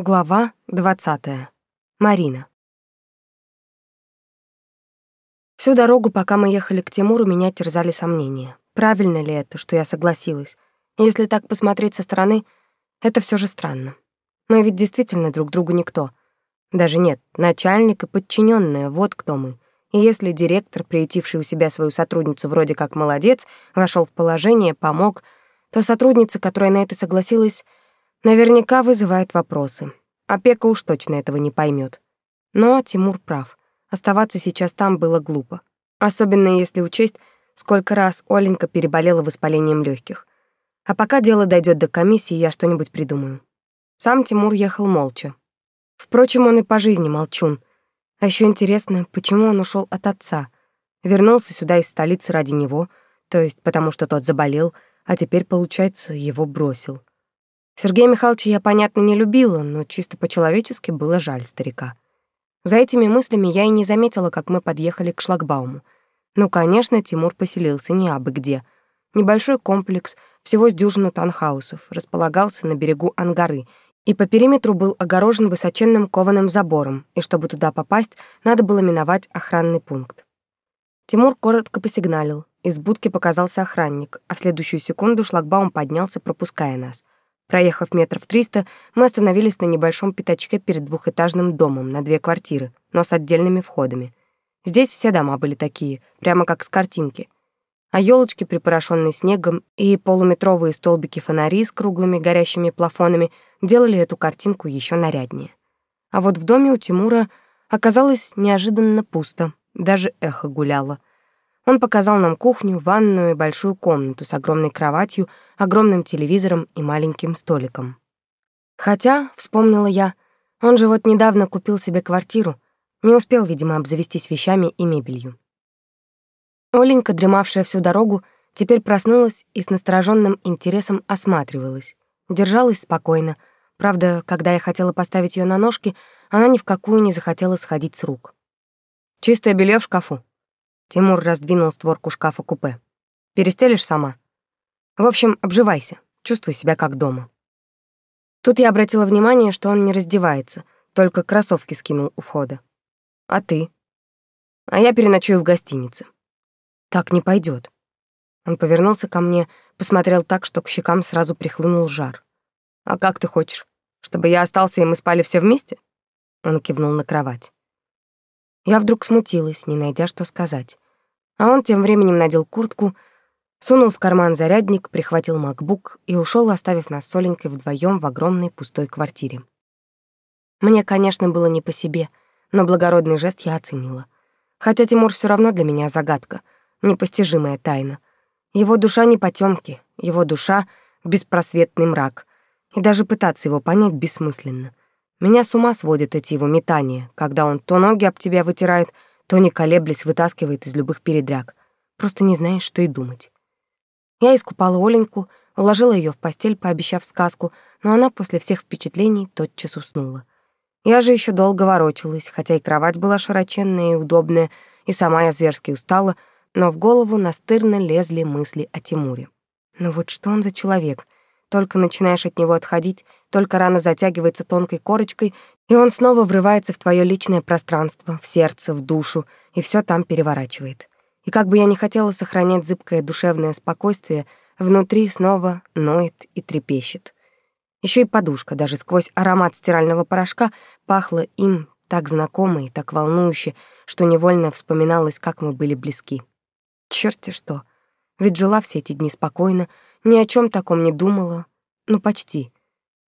Глава 20. Марина. Всю дорогу, пока мы ехали к Тимуру, меня терзали сомнения. Правильно ли это, что я согласилась? Если так посмотреть со стороны, это все же странно. Мы ведь действительно друг другу никто. Даже нет, начальник и подчиненная, вот кто мы. И если директор, приютивший у себя свою сотрудницу вроде как молодец, вошел в положение, помог, то сотрудница, которая на это согласилась, наверняка вызывает вопросы. Опека уж точно этого не поймет. Но Тимур прав. Оставаться сейчас там было глупо. Особенно если учесть, сколько раз Оленька переболела воспалением легких. А пока дело дойдет до комиссии, я что-нибудь придумаю. Сам Тимур ехал молча. Впрочем, он и по жизни молчун. А еще интересно, почему он ушел от отца. Вернулся сюда из столицы ради него, то есть потому что тот заболел, а теперь, получается, его бросил. Сергея Михайловича я, понятно, не любила, но чисто по-человечески было жаль старика. За этими мыслями я и не заметила, как мы подъехали к шлагбауму. Ну, конечно, Тимур поселился не абы где. Небольшой комплекс, всего с дюжину танхаусов, располагался на берегу Ангары, и по периметру был огорожен высоченным кованым забором, и чтобы туда попасть, надо было миновать охранный пункт. Тимур коротко посигналил, из будки показался охранник, а в следующую секунду шлагбаум поднялся, пропуская нас — Проехав метров триста, мы остановились на небольшом пятачке перед двухэтажным домом на две квартиры, но с отдельными входами. Здесь все дома были такие, прямо как с картинки. А елочки, припорошенные снегом, и полуметровые столбики фонари с круглыми горящими плафонами делали эту картинку еще наряднее. А вот в доме у Тимура оказалось неожиданно пусто, даже эхо гуляло — он показал нам кухню, ванную и большую комнату с огромной кроватью, огромным телевизором и маленьким столиком. Хотя, вспомнила я, он же вот недавно купил себе квартиру, не успел, видимо, обзавестись вещами и мебелью. Оленька, дремавшая всю дорогу, теперь проснулась и с настороженным интересом осматривалась. Держалась спокойно. Правда, когда я хотела поставить ее на ножки, она ни в какую не захотела сходить с рук. «Чистое белье в шкафу», Тимур раздвинул створку шкафа-купе. «Перестелишь сама? В общем, обживайся, чувствуй себя как дома». Тут я обратила внимание, что он не раздевается, только кроссовки скинул у входа. «А ты?» «А я переночую в гостинице». «Так не пойдет. Он повернулся ко мне, посмотрел так, что к щекам сразу прихлынул жар. «А как ты хочешь? Чтобы я остался, и мы спали все вместе?» Он кивнул на кровать. Я вдруг смутилась, не найдя, что сказать. А он тем временем надел куртку, сунул в карман зарядник, прихватил макбук и ушел, оставив нас с Оленькой вдвоем в огромной пустой квартире. Мне, конечно, было не по себе, но благородный жест я оценила. Хотя Тимур все равно для меня загадка, непостижимая тайна. Его душа не потемки, его душа — беспросветный мрак. И даже пытаться его понять бессмысленно. Меня с ума сводят эти его метания, когда он то ноги об тебя вытирает, то, не колеблясь, вытаскивает из любых передряг. Просто не знаешь, что и думать. Я искупала Оленьку, уложила ее в постель, пообещав сказку, но она после всех впечатлений тотчас уснула. Я же еще долго ворочалась, хотя и кровать была широченная и удобная, и сама я зверски устала, но в голову настырно лезли мысли о Тимуре. Ну вот что он за человек? Только начинаешь от него отходить, только рана затягивается тонкой корочкой, и он снова врывается в твое личное пространство, в сердце, в душу, и все там переворачивает. И как бы я ни хотела сохранять зыбкое душевное спокойствие, внутри снова ноет и трепещет. Еще и подушка, даже сквозь аромат стирального порошка, пахла им так знакомо и так волнующе, что невольно вспоминалось, как мы были близки. Чёрт-те что! Ведь жила все эти дни спокойно, ни о чем таком не думала. Ну, почти.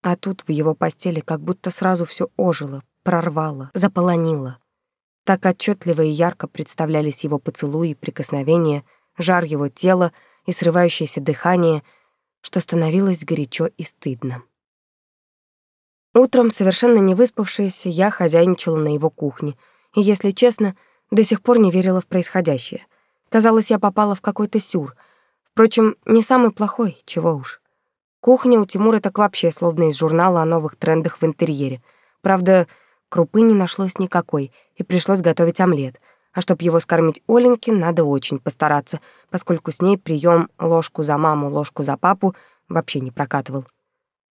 А тут в его постели как будто сразу все ожило, прорвало, заполонило. Так отчетливо и ярко представлялись его поцелуи, прикосновения, жар его тела и срывающееся дыхание, что становилось горячо и стыдно. Утром, совершенно не выспавшаяся, я хозяйничала на его кухне, и, если честно, до сих пор не верила в происходящее. Казалось, я попала в какой-то сюр. Впрочем, не самый плохой, чего уж. Кухня у Тимура так вообще словно из журнала о новых трендах в интерьере. Правда, крупы не нашлось никакой, и пришлось готовить омлет. А чтоб его скормить Оленьке, надо очень постараться, поскольку с ней прием ложку за маму, ложку за папу вообще не прокатывал.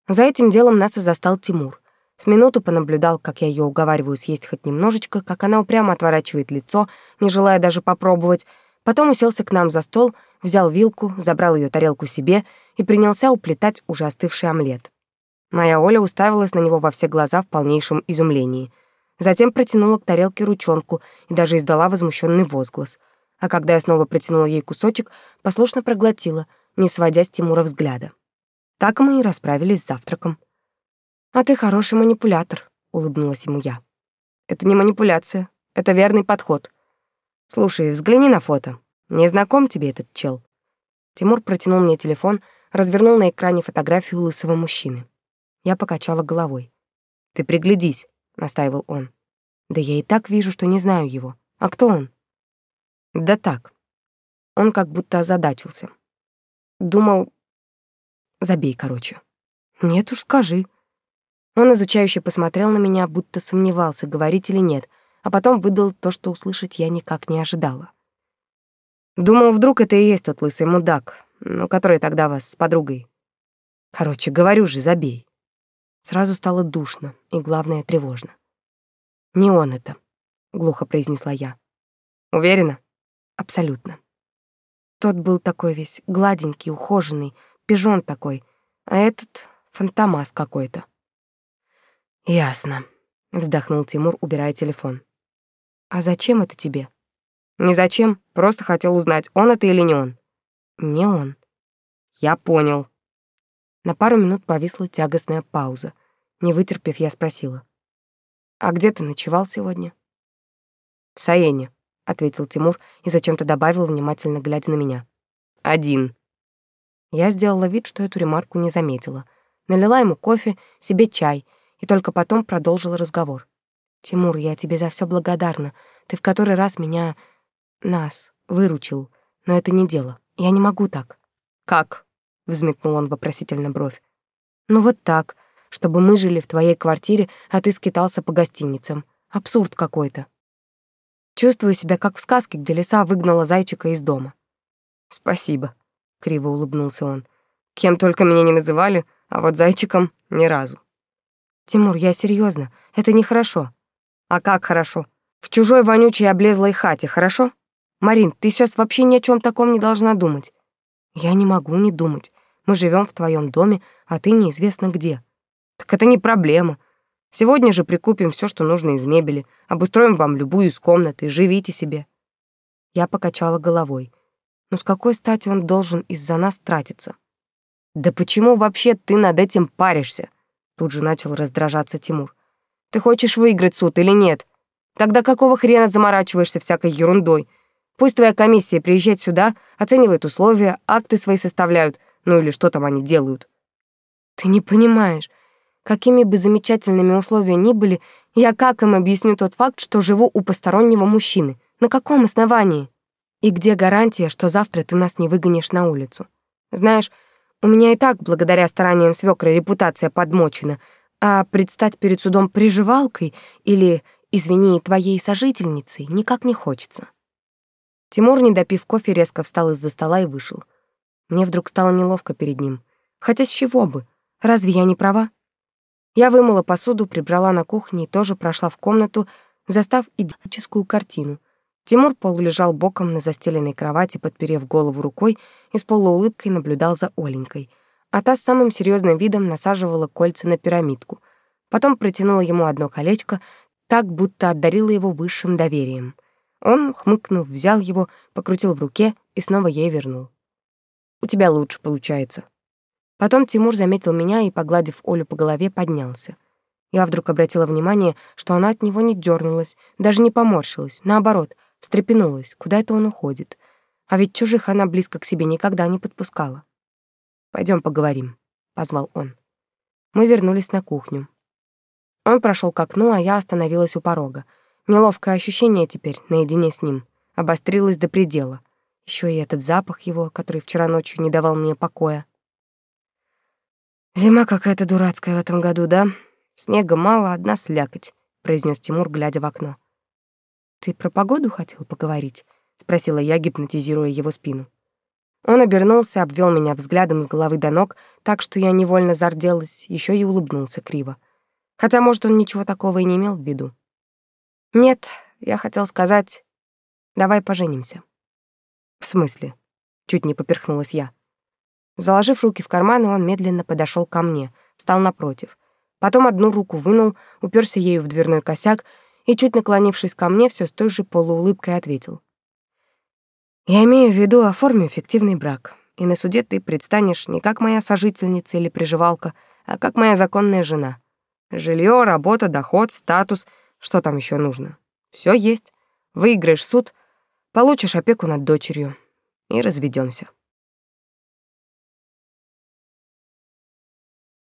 За этим делом нас и застал Тимур. С минуту понаблюдал, как я ее уговариваю съесть хоть немножечко, как она упрямо отворачивает лицо, не желая даже попробовать, потом уселся к нам за стол, взял вилку, забрал ее тарелку себе и принялся уплетать уже остывший омлет. Моя Оля уставилась на него во все глаза в полнейшем изумлении. Затем протянула к тарелке ручонку и даже издала возмущенный возглас. А когда я снова протянула ей кусочек, послушно проглотила, не сводя с Тимура взгляда. Так мы и расправились с завтраком. «А ты хороший манипулятор», — улыбнулась ему я. «Это не манипуляция, это верный подход. Слушай, взгляни на фото. Не знаком тебе этот чел?» Тимур протянул мне телефон, развернул на экране фотографию лысого мужчины. Я покачала головой. «Ты приглядись», — настаивал он. «Да я и так вижу, что не знаю его. А кто он?» «Да так». Он как будто озадачился. Думал... Забей, короче. «Нет уж, скажи», он изучающе посмотрел на меня, будто сомневался, говорить или нет, а потом выдал то, что услышать я никак не ожидала. Думал, вдруг это и есть тот лысый мудак, ну, который тогда вас с подругой. Короче, говорю же, забей. Сразу стало душно и, главное, тревожно. «Не он это», — глухо произнесла я. «Уверена?» «Абсолютно». Тот был такой весь гладенький, ухоженный, пижон такой, а этот — фантомас какой-то. Ясно, вздохнул Тимур, убирая телефон. А зачем это тебе? Не зачем, просто хотел узнать, он это или не он. Не он. Я понял. На пару минут повисла тягостная пауза. Не вытерпев, я спросила: "А где ты ночевал сегодня?" "В Саене", ответил Тимур и зачем-то добавил, внимательно глядя на меня. "Один". Я сделала вид, что эту ремарку не заметила. Налила ему кофе, себе чай — и только потом продолжила разговор. «Тимур, я тебе за все благодарна. Ты в который раз меня... нас выручил. Но это не дело. Я не могу так». «Как?» — взметнул он вопросительно бровь. «Ну вот так, чтобы мы жили в твоей квартире, а ты скитался по гостиницам. Абсурд какой-то. Чувствую себя как в сказке, где лиса выгнала зайчика из дома». «Спасибо», — криво улыбнулся он. «Кем только меня не называли, а вот зайчиком — ни разу». Тимур, я серьезно, это нехорошо. А как хорошо? В чужой вонючей облезлой хате, хорошо? Марин, ты сейчас вообще ни о чем таком не должна думать. Я не могу не думать. Мы живем в твоем доме, а ты неизвестно где. Так это не проблема. Сегодня же прикупим все, что нужно из мебели, обустроим вам любую из комнат и живите себе. Я покачала головой. Но с какой стати он должен из-за нас тратиться? Да почему вообще ты над этим паришься? Тут же начал раздражаться Тимур. «Ты хочешь выиграть суд или нет? Тогда какого хрена заморачиваешься всякой ерундой? Пусть твоя комиссия приезжает сюда, оценивает условия, акты свои составляют, ну или что там они делают». «Ты не понимаешь, какими бы замечательными условия ни были, я как им объясню тот факт, что живу у постороннего мужчины? На каком основании? И где гарантия, что завтра ты нас не выгонишь на улицу? Знаешь, у меня и так, благодаря стараниям свекра, репутация подмочена, а предстать перед судом приживалкой или, извини, твоей сожительницей никак не хочется. Тимур, не допив кофе, резко встал из-за стола и вышел. Мне вдруг стало неловко перед ним. Хотя с чего бы? Разве я не права? Я вымыла посуду, прибрала на кухне и тоже прошла в комнату, застав идиллическую картину — Тимур полулежал боком на застеленной кровати, подперев голову рукой и с полуулыбкой наблюдал за Оленькой. А та с самым серьезным видом насаживала кольца на пирамидку. Потом протянула ему одно колечко, так будто одарила его высшим доверием. Он, хмыкнув, взял его, покрутил в руке и снова ей вернул. «У тебя лучше получается». Потом Тимур заметил меня и, погладив Олю по голове, поднялся. Я вдруг обратила внимание, что она от него не дернулась, даже не поморщилась, наоборот — встрепенулась, куда это он уходит. А ведь чужих она близко к себе никогда не подпускала. Пойдем поговорим», — позвал он. Мы вернулись на кухню. Он прошел к окну, а я остановилась у порога. Неловкое ощущение теперь, наедине с ним, обострилось до предела. Еще и этот запах его, который вчера ночью не давал мне покоя. «Зима какая-то дурацкая в этом году, да? Снега мало, одна слякоть», — произнес Тимур, глядя в окно. «Ты про погоду хотел поговорить?» — спросила я, гипнотизируя его спину. Он обернулся, обвел меня взглядом с головы до ног, так что я невольно зарделась, еще и улыбнулся криво. Хотя, может, он ничего такого и не имел в виду. Нет, я хотел сказать, давай поженимся. В смысле? Чуть не поперхнулась я. Заложив руки в карманы, он медленно подошел ко мне, встал напротив. Потом одну руку вынул, уперся ею в дверной косяк и, чуть наклонившись ко мне, все с той же полуулыбкой ответил. «Я имею в виду, оформим фиктивный брак, и на суде ты предстанешь не как моя сожительница или приживалка, а как моя законная жена. Жилье, работа, доход, статус, что там еще нужно? Все есть. Выиграешь суд, получишь опеку над дочерью и разведемся.